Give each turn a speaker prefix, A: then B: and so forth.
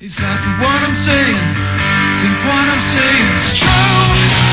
A: If half of what I'm saying, think what I'm saying is true.